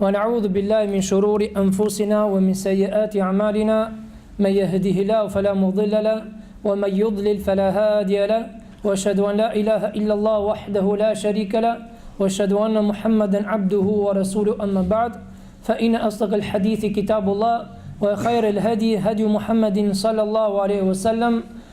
ونعوذ بالله من شرور أنفسنا ومن سيئات أعمالنا من يهده الله فلا مضل له ومن يضلل فلا هادي له واشهد ان لا اله الا الله وحده لا شريك له واشهد ان محمدا عبده ورسوله اما بعد فان اصدق الحديث كتاب الله وخير الهدي هدي محمد صلى الله عليه وسلم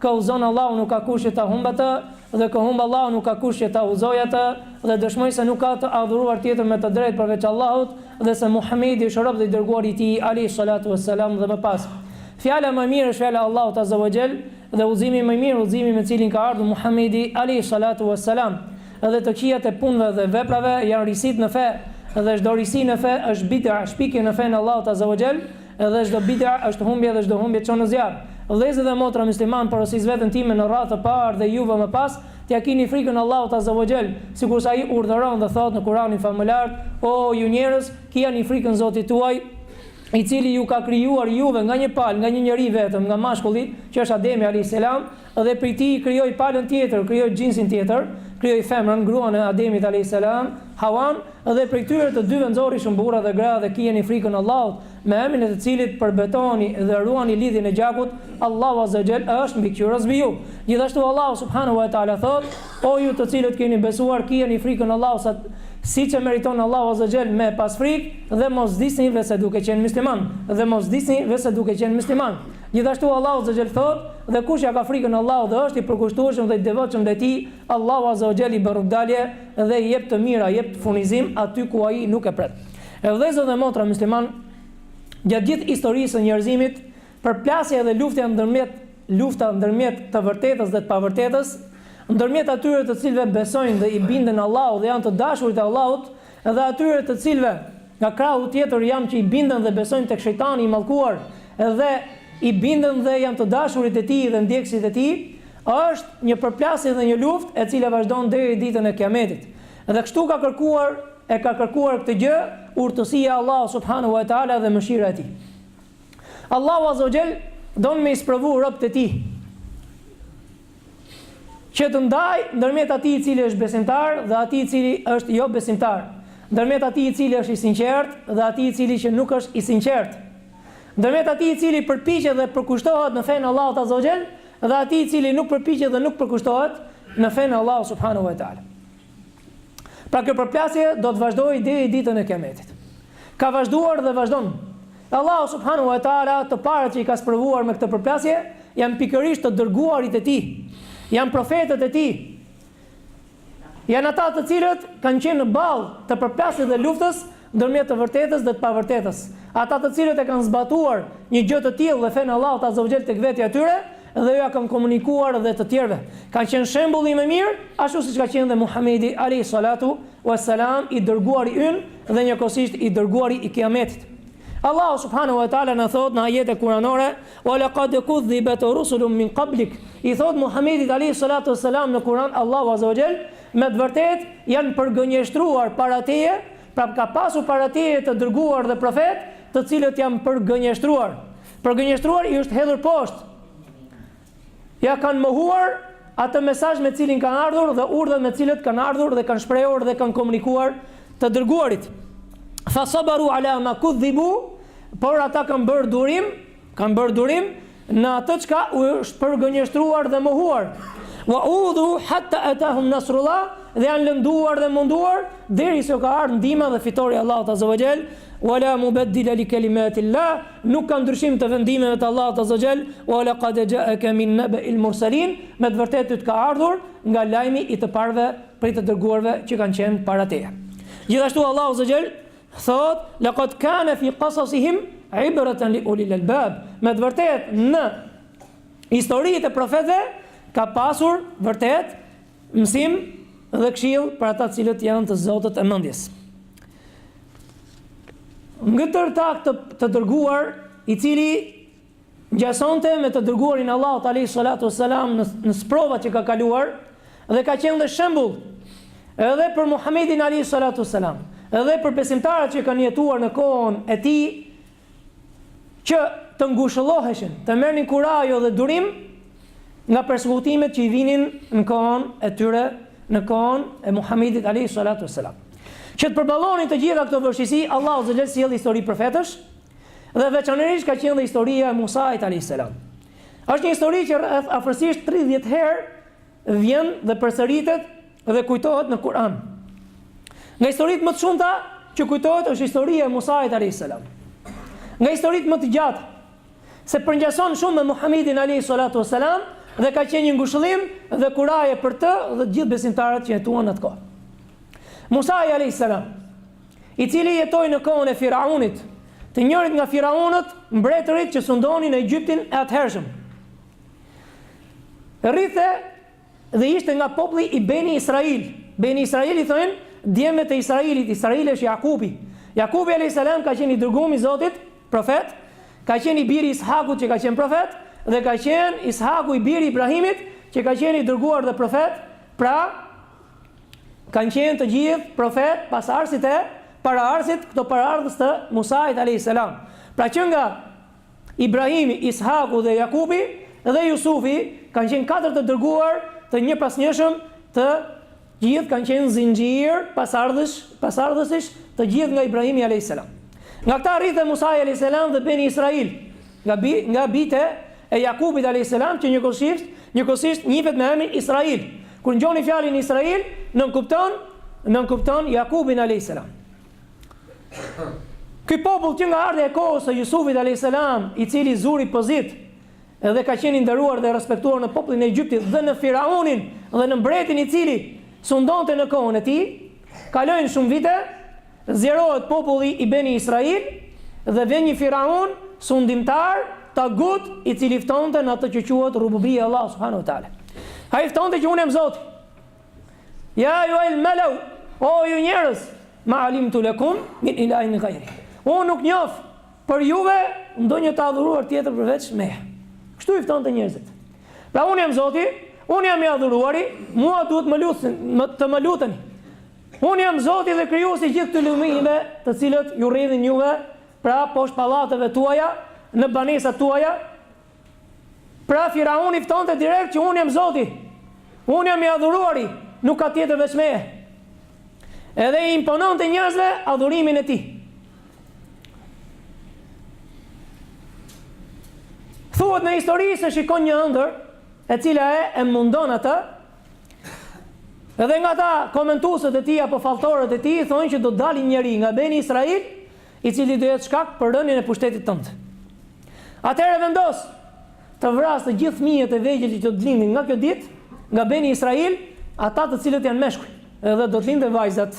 Kë udhëzon Allahu nuk ka kush që ta humbë atë, dhe kë humb Allahu nuk ka kush që ta udhëzojë atë, dhe dëshmoj se nuk ka të adhuruar tjetër me të drejtë përveç Allahut, dhe se Muhamedi është rob dhe i dërguari i Tij alejhi salatu ue selam dhe më pas. Fjala më e mirë është fjala e Allahut azza ue xhel, dhe udhëzimi më i mirë udhëzimi me të cilin ka ardhur Muhamedi alejhi salatu ue selam, edhe të këqijat e punëve dhe veprave janë risitë në fe, dhe çdo risi në fe është bid'a, shpikje në fenë e Allahut azza ue xhel, Edhe çdo bid'a është humbje dhe çdo humbje çon në zjarr. Vëllezër dhe motra myslimanë porosis veten time në radhë të parë dhe juve më pas t'ia kini frikën Allahut azza wa jall, sikurse Ai urdhëron dhe thotë në Kuranin famëlartë, O ju njerëz, kijani frikën Zotit tuaj, I Cili ju ka krijuar juve nga një palë, nga një njeri vetëm, nga mashkulli, që është Ademi alejhi selam, Dhe prej tij krijoi palën tjetër, krijoi xhinsin tjetër, krijoi femrën, gruan e Ademit alejhi selam, Hawa'n, dhe prej tyre të dyve nxorri shumë burra dhe gra dhe kijeni frikën Allahut, me emrin e të Cilit përbetoheni dhe ruani lidhjen e gjakut, Allahu azza wa xhell është mbikëqyrës mbi ju. Gjithashtu Allahu subhanahu wa ta'ala thotë, O ju të cilët keni besuar, kijeni frikën Allahut siç e meriton Allahu azza wa xhell me e pas frikë, dhe mos vdisni veçse duke qenë myslimanë, dhe mos vdisni vese duke qenë myslimanë. Gjithashtu Allahu azza wa jall thotë, Dhe kush ia ka frikën Allahut dhe është i përkushtueshëm dhe i devotshëm ndaj Tij, Allahu azza wa jall i bën rrugëdalje dhe i jep të mira, i jep furnizim aty ku ai nuk e pret. E vëllezër dhe motra myslimanë, gjatë gjithë historisë së njerëzimit, përplasja dhe luftja ndërmjet lufta ndërmjet të vërtetës dhe të pavërtetës, ndërmjet atyre të cilëve besojnë dhe i binden Allahut dhe janë të dashurit e Allahut, Edhe atyre të cilëve nga krahu tjetër janë që i binden dhe besojnë tek shejtani i mallkuar dhe i binden dhe janë të dashurit e tij dhe ndjekësit e tij, është një përplasje dhe një luftë e cila vazhdon deri ditën e Kiametit. Dhe kështu ka kërkuar e ka kërkuar këtë gjë urtësia e Allahut subhanahu wa ta'ala dhe mëshira e Tij. Allahu azza wa jall don me i sprovu robët e Tij. që të ndajë ndërmjet atij i cili është besimtar dhe atij i cili është jo besimtar, ndërmjet atij i cili është i sinqertë dhe atij i cili që nuk është i sinqertë, ndërmjet atij i cili përpiqet dhe përkushtohet në fenë e Allahut azza wa xhel dhe atij i cili nuk përpiqet dhe nuk përkushtohet në fenë e Allahut subhanehu wa taala. Pra kjo përplasje do të vazhdojë deri ditën e Kiametit. Ka vazhduar dhe vazhdon. Allahu subhanahu wa taala të parët që i ka sprovuar me këtë përplasje janë pikërisht të dërguarit e Tij. Janë profetët e Tij. Janë ata të cilët kanë qenë në ballë të përplasjes dhe luftës ndërmjet të vërtetës dhe të pavërtetës. Ata të cilët e kanë zbatuar një gjë të tillë dhe fenë e Allahut azza wa xhel tek vetja e tyre dhe ia kanë komunikuar dhe të tjerëve, kanë qenë shembulli më i mirë, ashtu siç ka qenë dhe Muhamedi alejhi salatu ue selam i dërguari ynë dhe njëkohësisht i dërguari i Kijametit. Allahu subhanahu wa taala na thotë në ajete kuranore, "Wa laqad kudhibat rusulun min qablik." I thotë Muhamedit alejhi salatu ue selam në Kuran Allahu azza wa xhel, Me të vërtetë janë përgënjeshtruar para teje, pra ka pasur para teje të dërguar dhe profetë, të cilët janë përgënjeshtruar. Përgënjeshtruar i është hedhur poshtë. Ia kanë mohuar atë mesazh me cilin kanë ardhur dhe urdhra me cilat kanë ardhur dhe kanë shprehur dhe kanë komunikuar të dërguarit. Fa sabaru ala ma kudhibu, por ata kanë bërë durim Kanë bërë durim në atë çka u është përgënjeshtruar dhe mohuar. Wa udhu hatta atahum nasrullah dhe janë lënduar dhe munduar derisa ju ka ardh ndihma dhe fitorja e Allahut azza wa jall. Wala mubaddila li kalimati Allah, nuk ka ndryshim të vendimeve të Allahut azza wa jall. Wa laqad ja'aka min naba'il mursalin, me të vërtetë të ka ardhur nga lajmi i të parëve prej të dërguarve që kanë qenë para teje. Gjithashtu Allahu azza wa jall thotë, "Laqad kana fi qasasihim ibratan li ulil albab." Me të vërtetë në historitë e profetëve ka pasur vërtet mësim dhe këshillë për ata të cilët janë të zotët e mendjes. Një tjetër fakt të, të dërguar, i cili Ngjasonte me të Dërguarin e Allahut alejhi salatu ue selam në në sprova që ka kaluar dhe ka qenë dhe shembull edhe për Muhamedin alejhi salatu ue selam, edhe për besimtarët që kanë jetuar në kohën e tij që të ngushëlloheshin, të merrnin kurajo dhe durim nga persekutimet që i vinin në kohën e tyre, në kohën e Muhamedit alejhi salatu ue selam. Që të përballonin të gjitha këto vështirësi, Allahu azza wa xhel sjell histori profetësh, Dhe veçanërisht ka qenë dhe historia e Musait alayhis salam. Është një histori që rreth afërsisht 30 herë vjen dhe përsëritet dhe kujtohet në Kur'an. Nga historitë më të shumta që kujtohet është historia e Musait alayhis salam. Nga historitë më të gjatë se përngjason shumë me Muhamedin alayhis salatu wassalam dhe ka qenë një ngushëllim dhe kuraje për të dhe të gjithë besimtarët që jetuan atë kohë. Musai alayhis salam I cili jetoi në kohën e Firaunit, të njërit nga firaunët, mbretërit që sundonin në Egjiptin e atëhershëm. Rridhte dhe ishte nga populli i Beni Israil. Beni Israil i thonë djemtë e Israilit, Israil është Jakubi. Jakubi alayhis salam ka qenë i dërguar i Zotit, profet, ka qenë i biri i Ishakut që ka qenë profet dhe ka qenë Ishaku i biri i Ibrahimit që ka qenë i dërguar dhe profet, pra Kanë qenë të gjithë profetë, pasardhësit e paraardhësit, këta paraardhës të Musait alejhi selam. Pra që nga Ibrahimi, Ishaku dhe Jakubi dhe Jusufi kanë qenë katër të dërguar të njëpasnjëshëm të gjithë kanë qenë zinxhir pasardhësh, pasardhësish të gjithë nga Ibrahimi alejhi selam. Nga këta rrithen Musai alejhi selam dhe Beni Israil. Nga bi, nga bijtë e, e Jakubit alejhi selam që njëkohësisht, njëkohësisht njihet me emrin Israil. Kur ngjoni fjalën Israil, nënkupton, nënkupton Jakubin alejhi selam. Ky popull që nga ardhja e kohës së Jusufit alejhi selam, i cili zuri pozitë dhe ka qenë i nderuar dhe i respektuar në popullin e Egjiptit dhe në Firaunin dhe në mbretin i cili sundonte në kohën e tij, kalojnë shumë vite Zgjerohet populli i Beni Israil dhe vjen një Firaun sundimtar, tagut, i cili ftonte në atë që quhet Rububia e Allahut subhanahu wa taala. Ai ftonte që unë jam Zoti. Ja ejjuhel meleu, o ju njerëz, ma alimtu lekum, min ilahin gajri. Unë nuk njof, për juve, ndonjë të adhuruar tjetër përveç meje. Kështu i ftonte njerëzit. Pra unë jam zoti, unë jam i adhuruari, mua duhet më luten, më, të më luteni. Unë jam Zoti dhe Krijuesi i gjithë këtyre lumenjve, të cilët ju rridhin juve, pra poshtë pallateve tuaja, në banesat tuaja. Pra Firauni ftonte direkt që unë jam Zoti. Unë jam i adhuruari, nuk ka tjetër veç meje. Edhe i impononte njerëzve adhurimin e tij. Thuhet në histori se shikon një ëndër, e cila e, e mundon atë Edhe nga ata komentuesit e tij apo falltorët e tij thonë që do të dalë njëri nga Beni Israil, i cili do jetë shkak për rënien e pushtetit tënd. Atëherë vendos të vrasë të gjithë fëmijët e vegjël që do të lindin nga kjo ditë, nga Beni Israil, ata të cilët janë meshkuj, edhe do të linte vajzat.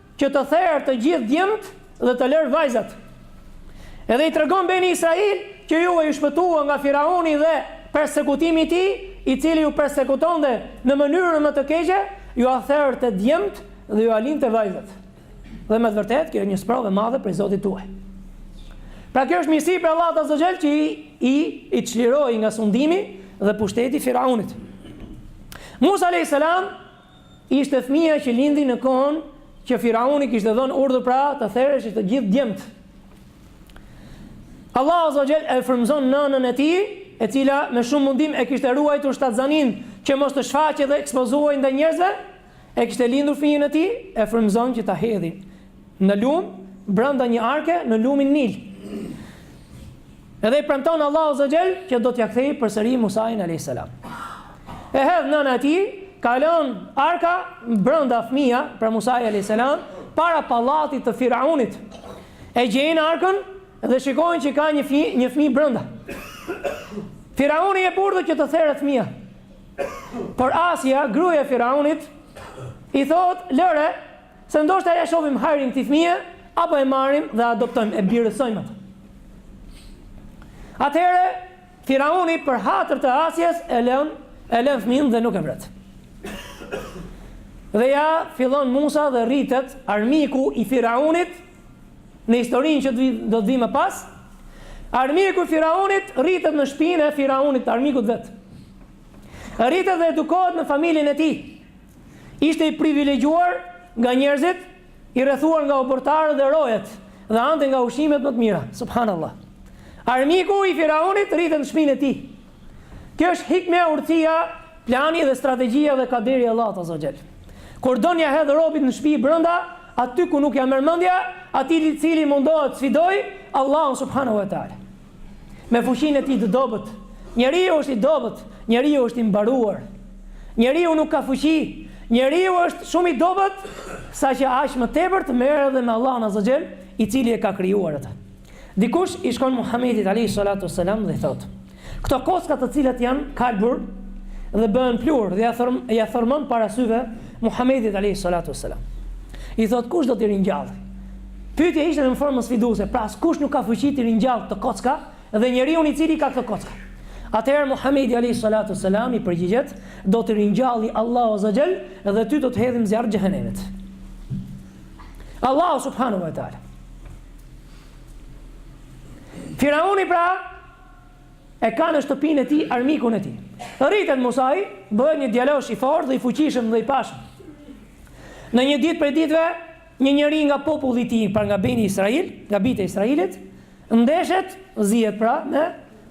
Që të therë të gjithë djemtë dhe të lërë vajzat. Edhe i tregon Beni Israil që juve ju shpëtoi nga Firauni dhe persekutimi i tij, i cili ju persekutonte në mënyrën më të keqe, jua therte djemtë dhe jua linte vajzat. Dhe me të vërtetë kjo është një sprovë e madhe prej Zotit tuaj. Pra kjo është mirësi prej Allahut azze ue xhel që i, i, i çliroi nga sundimi dhe pushteti i Firaunit. Musa a.s. Ishte fëmija që lindi në kohën që Firauni kishte dhënë urdhër pra të thereshin të gjithë djemtë. Allah azze ue xhel e frymëzon nënën e tij, e cila me shumë mundim e kishte ruajtur shtatzaninë që mos të shfaqej dhe ekspozohej ndaj njerëzve, e kishte lindur fëmijën e tij, e frymëzon që ta hedhi. Në lum, brenda një arke në lumin Nil. Edhe i premton Allahu azza xhel që do t'ia kthejë përsëri Musain alayhis salam. E hedh nëna e tij, kalon arka brenda fëmija pra Musai alayhis salam para pallatit të Firaunit. E gjejnë arkën dhe shikojnë që ka një fëmijë, një fëmijë brenda. Firauni urdhëron që të theret fëmija. Por Asia, gruaja e Firaunit, i thotë, "Lëre, Se ndoshta ja shohim hajrin këtij fëmije, apo e marrim dhe adoptojmë, e birësojmë atë. Atëherë, Firauni për hatër të Asjes e lën, e lën fëmijën dhe nuk e vret. Dhe ja fillon Musa dhe rritet armiku i Firaunit në historinë që do të vijë më pas. Armiku i Firaunit rritet në shpinë e Firaunit, armikut të vet. Rritet dhe edukohet në familjen e tij. Ishte i privilegjuar nga njerëzit, i rrethuar nga obortarët dhe rojet, dhe hante nga ushqimet më të mira. Subhanallah. Armiku i Firaunit rritet në shpinë e tij. Kjo është hikmeja, urtësia, plani dhe strategjia dhe kaderi i Allahut azza xhel. Kur don ja hedh robit në shpi brenda, aty ku nuk ja merr mendja, atij i cili mundohet të sfidojë Allahun subhanahu wa taala. Me fuqinë e tij të dobët. Njeriu është i dobët, njeriu është i mbaruar. Njeriu nuk ka fuqi. Njeriu është shumë i dobët, saqë aq më tepër të merret dhe me Allahun Azza Xhel, i cili e ka krijuar atë. Dikush i shkon Muhamedit alejhi salatu ves selam dhe i thotë: "Këto kocka të cilat janë kalbur dhe bëhen pluhur dhe ja thërm ja thërrmon para syve Muhamedit alejhi salatu ves selam." I thotë: "Kush do t'i ringjallë?" Pyetja ishte në formën sfiduese, pra askush nuk ka fuqi t'i ringjallë këto kocka dhe njeriun i cili ka këto kocka. Atëherë Muhamedi alejhi salatu ves selam i përgjigjet, Do t'i ringjalli Allahu azza wa xhel dhe ty do të hedhi në zjarr të xhehenemit. Allahu subhanahu wa taala. Firauni pra e ka në shtëpinë e tij armikun e tij. Rritet Musai, bëhet një djalosh i fortë dhe i fuqishëm dhe i pashëm. Në një ditë prej ditëve, Një njeri nga populli i tij, pra nga Beni Israil, nga bijtë e Israilit, ndeshet, zihet pra, me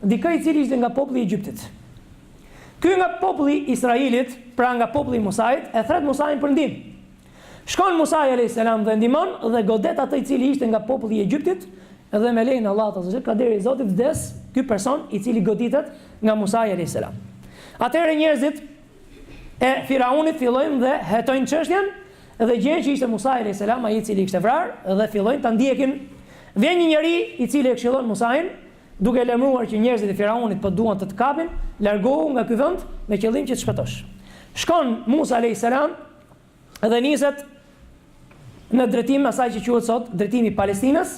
dikë i cili ishte nga populli i Egjiptit. Ky nga populli i Israilit, pra nga populli i Musait, e thret Musain për ndihmë. Shkon Musai alejhi selam dhe e ndihmon dhe godet atë i cili ishte nga populli i Egjiptit dhe me lejen e Allahut azza wa jall, kaderi i Zotit, vdes ky person i cili goditet nga Musai alejhi selam. Atëherë njerëzit e Firaunit fillojnë dhe hetojnë çështjen dhe gjejnë që ishte Musa alayhis salam ai i cili e kishte vrarë dhe fillojnë ta ndjekin. Vjen një njeri i cili e këshillon Musain duke e lajmëruar që njerëzit e Firaunit po duan të të kapin, largohu nga ky vend me qëllim që të shpëtosh. Shkon Musa alayhis salam dhe niset në drejtim asaj që quhet sot drejtimi i Palestinës.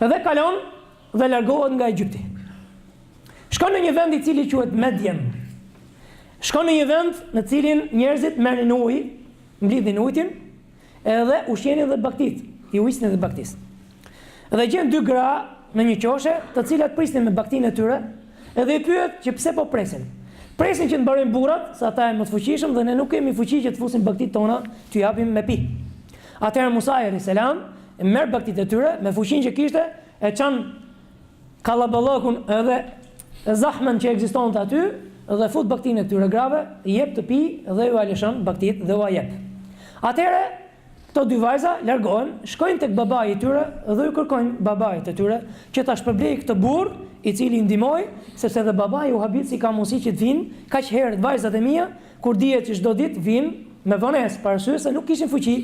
Dhe kalon dhe largohet nga Egjipti. Shkon në një vend i cili quhet Medjen. Shkon në një vend në cilin njerëzit merrnin ujë, mblidhnin ujin Edhe ushqenin dhe baktitë, i ujisnin dhe baktitë. Dhe gjen dy gra në një qoshe, të cilat prisnin me baktinë e tyre, edhe i pyet që pse po presin. Presim që të mbarojnë burrat, se ata janë më të fuqishëm dhe ne nuk kemi fuqi që të fusim baktitë tona t'ju japim me pi. Atëherë Musai, alejhi selam, merr baktitë e tyre, me fuqinë që kishte, e çan kallaballëkun edhe zahmën që ekzistonte aty dhe fut baktinë e këtyre grave, i jep të pijë dhe ua lëshon baktitë dhe ua jep. Atëherë, këto dy vajza largohen, shkojnë tek babai i tyre dhe i kërkojnë babait të tyre që ta shpërblejë këtë burrë, i cili i ndihmoi, sepse edhe babai u habit si ka mundësi që të vijnë kaq herët vajzat e mia, Kur dihet që çdo ditë vijnë me vonesë për arsye se nuk kishin fuqi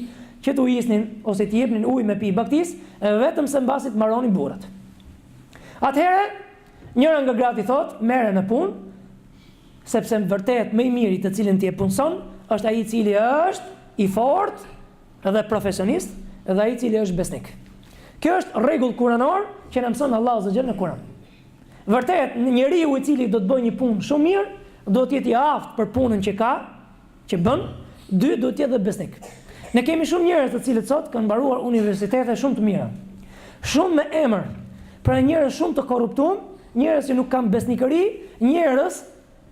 që të ujisnin ose t'i jepnin ujë me pi baktisë vetëm se mbasi të mbaronin burrat. Atëherë, njëra nga gratë i thotë, Merre në punë, sepse në vërtetë më i miri të cilin ti e punëson është ai i cili është i fortë dhe profesionist dhe ai i cili është besnik. Kjo është rregull kuranor që na mëson Allahu azza xhel në Kur'an. Vërtet, njeriu i cili do të bëjë një punë shumë mirë, duhet të jetë i aftë për punën që ka, që bën, dy, duhet të jetë dhe besnik. Ne kemi shumë njerëz të cilët sot kanë mbaruar universitete shumë të mira. Shumë me emër, por janë njerëz shumë të korruptuar, njerëz që nuk kanë besnikëri, njerëz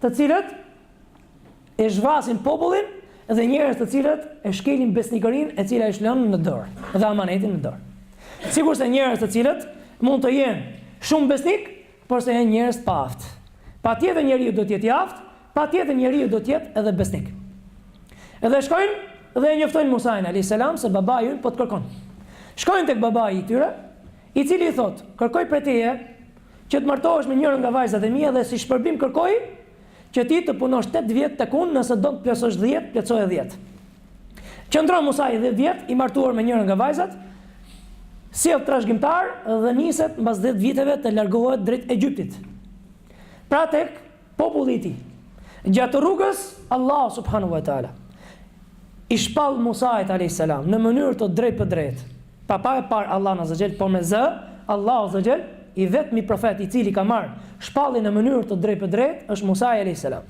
të cilët e zhvasin popullin dhe njerëz të cilët e shkelin besnikërinë e cila i është lënë në dorë dhe amanetin në dorë. Sikurse njerëz të cilët mund të jenë shumë besnik, por se janë njerëz të paaftë. Patjetër njeriu do të jetë i aftë, patjetër njeriu do të jetë edhe besnik. Edhe shkojnë dhe e njoftojnë Musain alayhis salam se babai ynë po të kërkon. Shkojnë tek babai i tyre, i cili i thotë, "Kërkoj prej teje që të martohesh me njërën nga vajzat e mia dhe si shpërblim kërkoj Që ti të punosh tetë vjet tek unë nëse don të plotësosh dhjetë, plotësoje dhjetë. Qëndron Musai dhjetë vjet i martuar me njërën nga vajzat, sjell trashëgimtarë dhe niset mbas dhjetë viteve të largohet drejt Egjyptit. Pra tek populli i tij. Gjatë rrugës, Allahu subhanahu wa taala i shpall Musait alayhis salam në mënyrë të drejtpërdrejtë Pa pa e parë Allahun Azza wa Jell, por me zë, Allahu Azza wa Jell, i vetmi profet i cili ka marrë shpalljen në mënyrë të drejtpërdrejtë është Musai Alejhi Selam.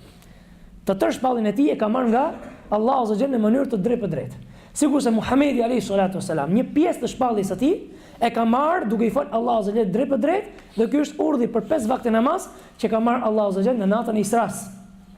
Të tërë shpalljen e tij e ka marrë nga Allahu Azza wa Jell në mënyrë të drejtpërdrejtë. Sikurse Muhamedi Alejhi Salatu Selam, një pjesë të shpalljes së tij e ka marrë duke i fol Allahu Azza wa Jell drejtpërdrejtë dhe ky është urdhri për pesë vakte namaz që ka marrë Allahu Azza wa Jell në natën e Isras.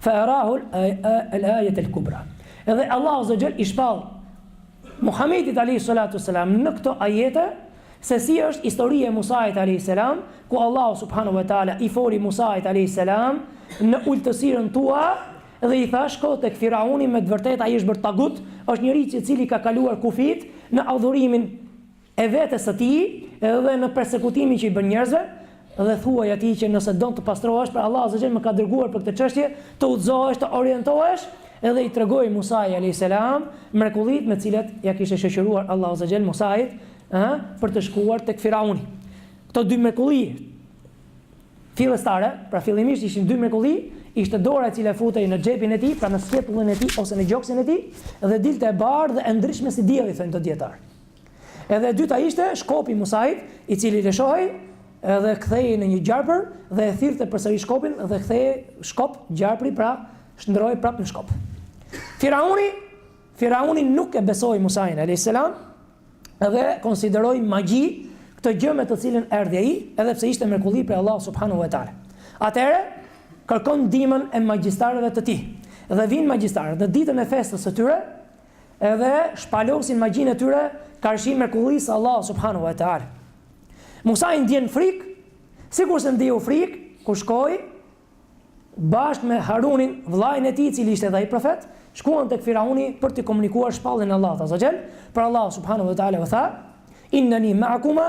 Fa arahu el ajet el kubra. Edhe Allahu azza jall i shpall Muhamedit alayhi salatu wasalam në këto ajete se si është historia e Musait alayhi salam, ku Allahu subhanahu wa taala i foli Musait alayhi salam në ultësirën tua dhe i tha shko tek Firauni me të vërtetë ai është bërë tagut, është njeri i cili ka kaluar kufijtë në adhurimin e vetes së tij dhe në persekutimin që i bën njerëzve, dhe thuaj atij që nëse don të pastrohesh, pra Allahu azza wa xhel më ka dërguar për këtë çështje, të udhëzohesh, të orientohesh, dhe i tregoi Musai alejhi selam mrekullitë me të cilat ia kishte shoqëruar Allahu azza wa xhel Musait, ë, për të shkuar tek Firauni. Këto dy mrekulli fillestare, pra fillimisht ishin dy mrekulli, ishte dora e cila futej në xhepin e tij, pra në sqetullën e tij ose në gjoksin e tij, dhe dilte e bardhë dhe e ndritshme si dielli, thonë dijetarët. Edhe e dyta ishte shkopi i Musait, i cili lëshohej dhe kthehej në një gjarpër dhe e thirrte përsëri shkopin dhe kthehej shkop gjarpri, pra shndërrohej prapë në shkop. Firauni, Firauni nuk e besoi Musain alayhis salam dhe konsideroi magji këtë gjë me të cilën erdhi ai, edhe pse ishte mrekulli prej Allahu subhanahu wa taala. Atëherë kërkon ndihmën e magjistarëve të tij. Dhe vin magjistarët në ditën e festës së tyre Edhe shpalosin magjinë e tyre karshi mrekullisë së Allahu subhanahu wa taala. Musai ndjen frikë, sikurse ndjeu frikë, kur shkoi, bashkë me Harunin, vëllain e tij i cili ishte edhe ai profet, shkuan tek Firauni për të komunikuar shpalljen e Allahut azza wa xhel, por Allahu subhanahu wa taala u tha, innani ma'akuma,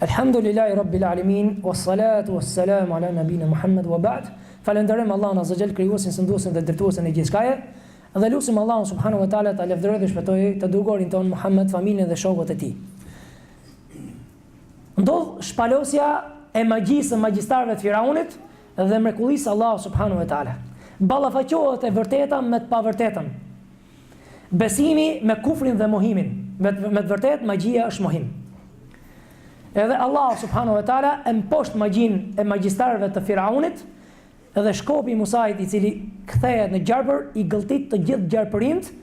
Elhamdulillahi Rabbil Alamin, wa salatu wa salamu ala nabina Muhammed wa ba'd. Falenderojmë Allahun Azza Jall, krijuesin, sunduesin dhe drejtuesin e gjithçkaje. Dhe lusim Allahun subhanahu wa taala ta lavdërojë dhe shpëtojë të dërguarin tonë Muhammed, familjen dhe shokët e tij. Ndodh shpalosja e magjisë së magjistarëve të Firaunit dhe mrekullisë Allahu subhanahu wa taala. Ballafaqohet e vërteta me të pavërtetën. Besimi me kufrin dhe mohimin, me të vërtetë magjia është mohim. Edhe Allahu subhanahu wa taala e mposht magjinë e magjistarëve të Firaunit, edhe shkopi i Musait i cili kthehet në gjarpër i gëlltit të gjithë gjarpërinjtë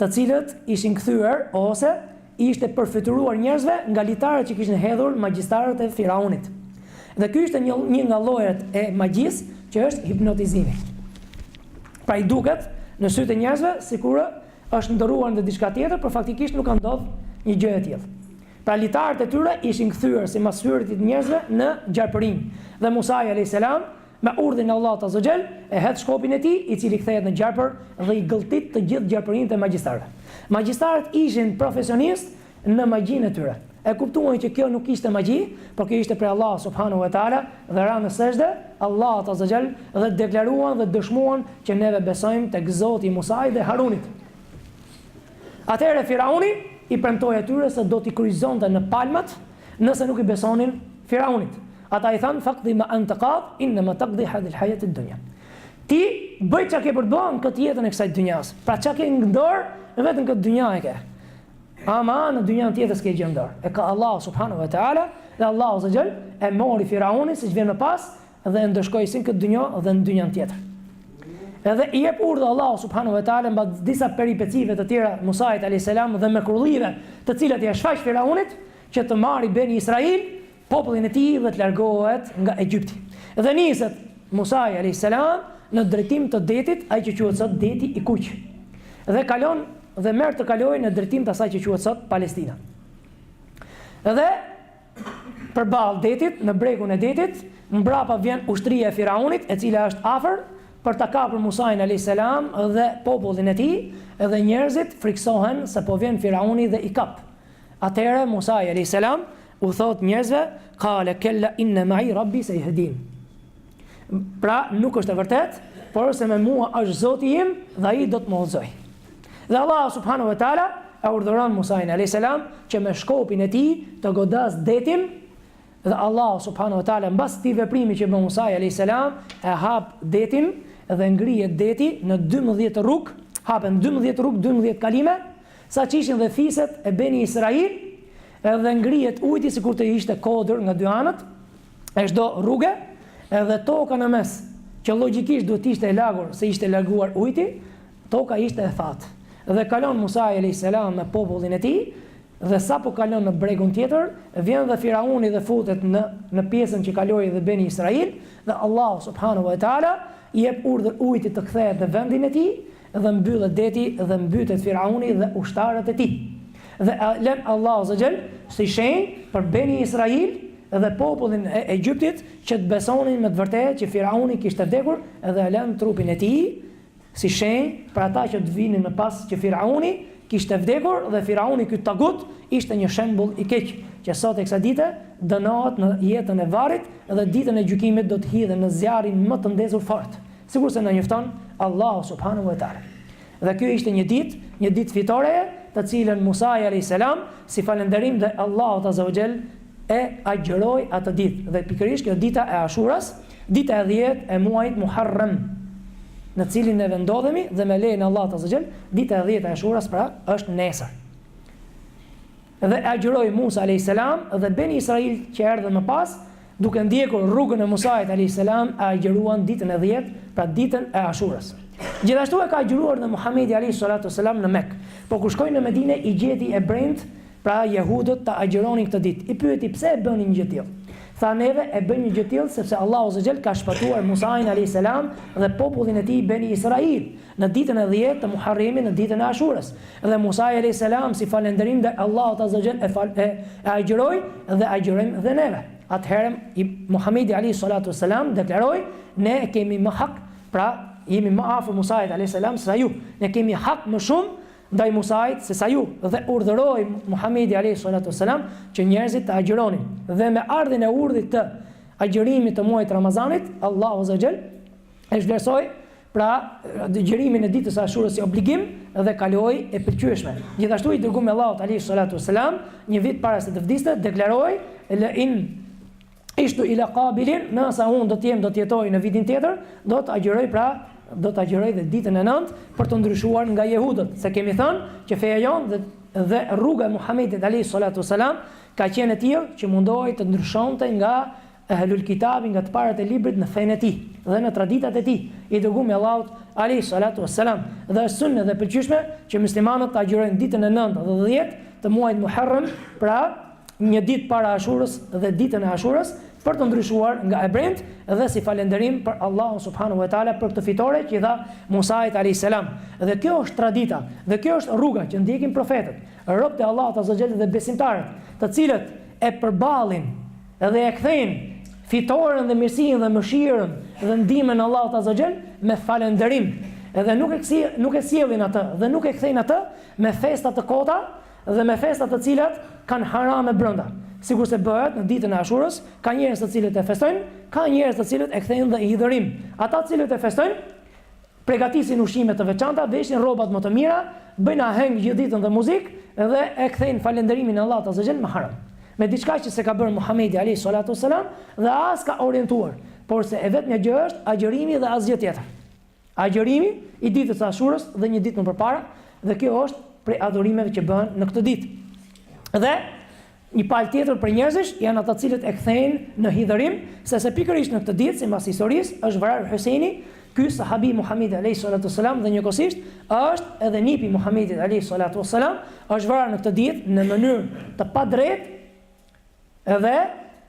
të cilët ishin kthyer ose i ishte përfytyruar njerëzve nga litarët që kishin hedhur magjistarët e Firaunit. Dhe ky ishte një një nga llojet e magjisë që është hipnotizimi. Pra i duket në sytë e njerëzve sikur është shndërruar në diçka tjetër, por faktikisht nuk ka ndodhur një gjë e tillë. Pra litarët e tyre ishin kthyer simas syrit të njerëzve në gjarpërinj dhe Musai alejhi selam Me urdhrin e Allahut Azza wa Jall, e hedh shkopin e tij, i cili kthehet në gjarpër dhe i gëlltit të gjithë gjarpërinjtë e magjistarëve. Magjistarët ishin profesionistë në magjinë e tyre. E kuptuan që kjo nuk ishte magji, por kjo ishte prej Allahut Subhanahu wa Ta'ala dhe ranë në sexhde Allahut Azza wa Jall dhe deklaruan dhe dëshmuan që neve besojmë tek Zoti i Musait dhe Harunit. Atëherë Firauni i premtoi atyre se do t'i kryqëzonte në palmat nëse nuk i besonin Firaunit. Ata i thanë, Faqdi ma anta qad, innama taqdi hadhihi al-hayat ad-dunya. Ti bëj çka ke për të bërë në këtë jetën e kësaj dynjas. Pra çka ke në dorë, vetëm këtë dynja e ke. Ama në dynjan tjetër s'ke gjë në dorë. E ka Allahu subhanahu wa taala, dhe Allahu azza jall e mori Firaunin siç vjen më pas dhe e ndëshkoi si në këtë dynja dhe në dynjan tjetër. Edhe i jep urdhë Allahu subhanahu wa taala mbas disa peripecive të tjera Musait alayhis salam dhe mrekullive, të cilat ia shfaq Firaunit që të marrë beni Israil, popullin e tij dhe të largohet nga Egjipti. Dhe niset Musai alejhi selam në drejtim të detit, ai që quhet sot Deti i Kuq, dhe kalon dhe merr të kalojë në drejtim të asaj që quhet sot Palestina. Dhe përballë detit, në bregun e detit, mbrapa vjen ushtria e Firaunit, e cila është afër për ta kapur Musain alayhis salam dhe popullin e tij, dhe njerëzit friksohen se po vjen Firauni dhe i kap. Atëherë Musai alayhis salam u thot njerëzve, "Qala kalla inna ma'i rabbi sayahdin." Pra, nuk është e vërtet, por se me mua është Zoti im dhe ai do të më udhëzoj. Dhe Allahu subhanahu wa taala e urdhëron Musain alayhis salam që me shkopin e tij të godas detin dhe Allahu subhanahu wa taala mbas këtij veprimi që bën Musai alayhis salam e hap detin dhe ngrihet deti në 12 rrugë, hapen 12 rrugë, 12 kalime Saç ishin dhe fiset e beni Israil, edhe ngrihet ujti sikur të ishte kodër nga dy anët e çdo rruge, edhe toka në mes, që llogjikisht duhet të ishte e lagur, se ishte larguar ujti, toka ishte e thatë. Dhe kalon Musai alejhi selam me popullin e tij, dhe sapo kalon në bregun tjetër, vjen dhe Firauni dhe futet në në pjesën që kaloi dhe beni Israil, dhe Allahu subhanahu wa taala i jep urdhër ujtit të kthehet në vendin e tij, dhe mbyllet deti dhe mbytet Firauni dhe ushtarët e tij. Dhe lën Allahu azza wa xhel si shenjë për Beni Israil dhe popullin e Egjyptit që të besonin me të vërtetë që Firauni kishte vdekur dhe lën trupin e tij si shenjë për ata që të vinin më pas që Firauni kishte vdekur dhe Firauni ky tagut ishte një shembull i keq që sot e kësaj dite dënohet në jetën e varrit dhe ditën e gjykimit do të hidhet në zjarrin më të ndezur fort. Sikurse na njofton Allahu subhanahu wa ta'ala. Dhe kjo ishte një ditë, një ditë fitoreje, të cilën Musai alayhis salam si falënderim ndaj Allahut azza wa jall e agjëroi atë ditë dhe pikërisht kjo dita e Ashuras, dita e dhjetë e muajit Muharram, në të cilin neve ndodhemi dhe me lejen e Allahut azza wa jall, dita e dhjetë e Ashuras pra është nesër. Dhe e agjëroi Musa alejhi selam dhe beni Israiltë që erdhën më pas, duke ndjekur rrugën e Musait alejhi selam e agjëruan ditën e dhjetë, pra ditën e Ashurës. Gjithashtu e ka agjëruar dhe Muhamedi alejhi ssalatu ue selam në Mekë. Por kur shkoi në Medine i gjeti ebrenjtë, pra jehudët të agjëronin këtë ditë. I pyeti pse e bëni një gjë të tillë? Tha neve e bëjmë një gjë të tillë sepse Allahu azza wa xhel ka shpëtuar Musain alejhi selam dhe popullin e tij beni Israil në ditën e dhjetë të Muharremit në ditën e Ashurës, dhe Musai alejhi selam si falenderim ndaj Allahut azza wa jall e fal e e agjëroi dhe agjërojmë dhe neve. Atëherë Muhamedi alejhi ssalatu wa selam deklaroi, Ne kemi më hak, pra jemi më afër Musait alejhi selam sesa ju, ne kemi hak më shumë ndaj Musait sesa ju, dhe urdhëroi Muhamedi alejhi ssalatu wa selam që njerëzit të agjëronin, dhe me ardhjen e urdhit të agjërimit të muajit të Ramazanit, Allahu azza wa jall E zhvlerësoi, pra, agjërimin e ditës së Ashurës si obligim dhe kaloi e pëlqyeshme. Gjithashtu i dërguari i Allahut alejhi salatu ves selam, një vit para se të vdiste, deklaroi, La in ishtu ila qabilin, nëse unë do të jem, do të jetoj në vitin tjetër, do të agjëroj pra do të agjëroj dhe ditën e nëntë për të ndryshuar nga jehudët, se kemi thënë që feja jonë dhe, dhe rruga e Muhamedit alayhi salatu wasalam ka qenë e tillë që mundohej të ndryshonte nga Ehlul Kitabi nga ithtarët e librit në fenë e tij dhe në traditat e tij, i dërguari i Allahut, alejhi salatu ue selam, dhe është sunnet dhe e pëlqyeshme që myslimanët të agjërojnë ditën e nëntë dhe dhjetë të muajit Muharram, pra një ditë para Ashurës dhe ditën e Ashurës, për të ndryshuar nga ebrenjtë dhe si falenderim për Allahun subhanu ue teala për këtë fitore që i dha Musait alejhi selam. Dhe kjo është tradita, dhe kjo është rruga që ndjekin profetët, robët e Allahut azza xhel dhe besimtarët, të cilët e përballin Dhe e kthejnë fitoren dhe mirësinë dhe mëshirën dhe ndihmën e Allahut Azza Xhel me falënderim. Edhe nuk e kësi, nuk e sjellin atë dhe nuk e kthejnë atë me festa të kota dhe me festa të cilat kanë harame brenda. Sikurse bëhet në ditën e Ashurës, ka njerëz të cilët e festojnë, ka njerëz të cilët e kthejnë dhe hidhërim. Ata të cilët e festojnë pregatisin ushqime të veçanta, veshin rrobat më të mira, bëjnë aheng gjithë ditën dhe muzikë dhe e kthejnë falënderimin e Allahut azza wa xhel me haram. Me diçka që s'e ka bërë Muhamedi alejhi ssalatu wassalam dhe as ka orientuar, porse e vetmja gjë është agjërimi dhe asgjë tjetër. Agjërimi i ditës së Ashurës dhe një ditë më përpara dhe kjo është prej adhurimeve që bëhen në këtë ditë. Dhe Një palë tjetër prej njerëzish janë ata cilët e kthejnë në hidhërim se se pikërisht në këtë ditë, simbas historisë, është vrarë Hysejni, ky sahabi i Muhamedit alejhi salatu ves selam dhe njëkohësisht është edhe nipi i Muhamedit alejhi salatu ves selam, është vrarë në këtë ditë në mënyrë të padrejtë dhe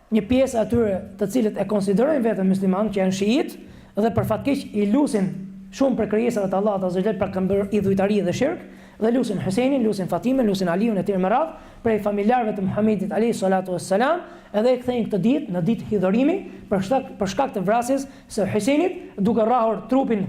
Një pjesë e atyre të cilët e konsiderojnë veten myslimanë, që janë shi'itë dhe për fatkeq i lusin shumë prej krijesave të Allahut azza wa xhel duke bërë idhujtari dhe shirk, dhe lusin Hysejnin, lusin Fatimen, lusin Aliun etj me radhë, prej familjarëve të Muhamedit alejhi salatu ue selam, dhe e kthejnë këtë ditë në ditë hidhërimi për shkak të vrasjes së Hysejnit, duke rrahur trupin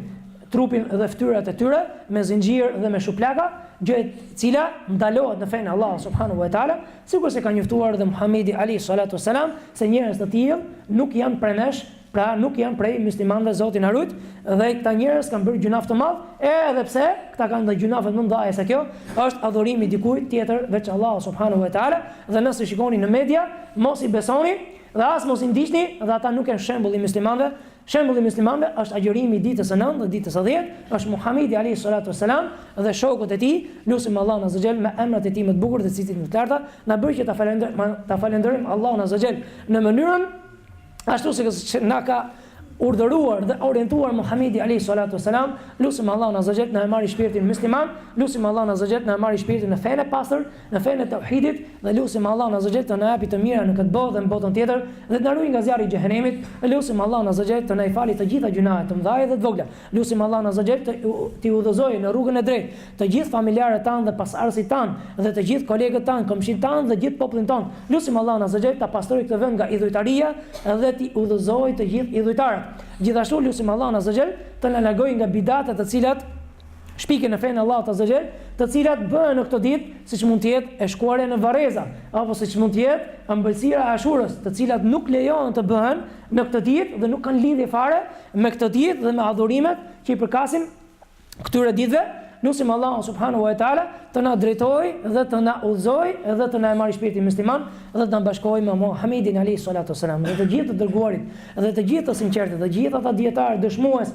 dhe fytyrat e tyre me zinxhirë dhe me shuplaka, gjë e cila ndalohet në fenë e Allahut subhanahu ue teala, Sikurse ka njoftuar dhe Muhamedi alejhi salatu ue selam se njerëz të tillë nuk janë prej nesh, pra nuk janë prej myslimanëve Zoti na rujt, dhe këta njerëz kanë bërë gjynaf të madh, edhe pse këta kanë gjynafe më të mëdha se kjo, është adhurimi i dikujt tjetër veç Allahut subhanahu ue teala, dhe nëse shikoni në media, mos i besoni dhe as mos i ndiqni dhe ata nuk janë shembulli i myslimanëve, Shembulli i muslimanëve është agjërimi i ditës së nëntë dhe ditës së dhjetë, është Muhamedi alejhi salatu ves selam dhe shokët e tij, lusim Allahun azza wa xhel me emrat e tij më të bukur dhe cilësitë më të larta, na bëjë që ta falënderojmë Allahun azza wa xhel në mënyrën ashtu siç na ka urdhëruar dhe orientuar Muhamedi alayhi salatu wasalam, lusim Allahun azza wa xhel të na e marri shpirtin musliman, lusim Allahun azza wa xhel të na e marri shpirtin në fenë e pastër, në fenë e Tauhidit dhe lusim Allahun Azza wa Jell të na japi të mira në këtë botë dhe në botën tjetër dhe të na ruajë nga zjarri i Xhehenemit, lusim Allahun Azza wa Jell të na i fali të gjitha gjynahet të mëdha dhe të vogla, lusim Allahun Azza wa Jell të t'i udhëzojë në rrugën e drejtë të gjithë familjarët tanë dhe pasardhësit tanë dhe të gjithë kolegët tanë, komshitë tanë dhe gjithë popullin tonë, lusim Allahun Azza wa Jell ta pastrojë këtë vend nga idhujtaria dhe t'i udhëzojë të gjithë idhujtarët. Gjithashtu lusim Allahun Azza wa Jell të na largojë nga bidatet të cilat shpiken në fenë e Allahut Azza Jell, të cilat bëhen në këto ditë, siç mund të jetë e shkuarja në varreza, apo siç mund të jetë ëmbëlsira e Ashurës, të cilat nuk lejohen të bëhen në këtë ditë dhe nuk kanë lidhje fare me këtë ditë dhe me adhurimet që i përkasin këtyre ditëve, lusim Allahun subhanahu wa taala të na drejtojë dhe të na udhëzojë dhe të na e marrë shpirtin musliman dhe të na bashkojë me Muhamedin alayhi salatu wasalam dhe të gjithë të dërguarit dhe të gjithë të sinqertët, të gjithë ata dijetarë dëshmues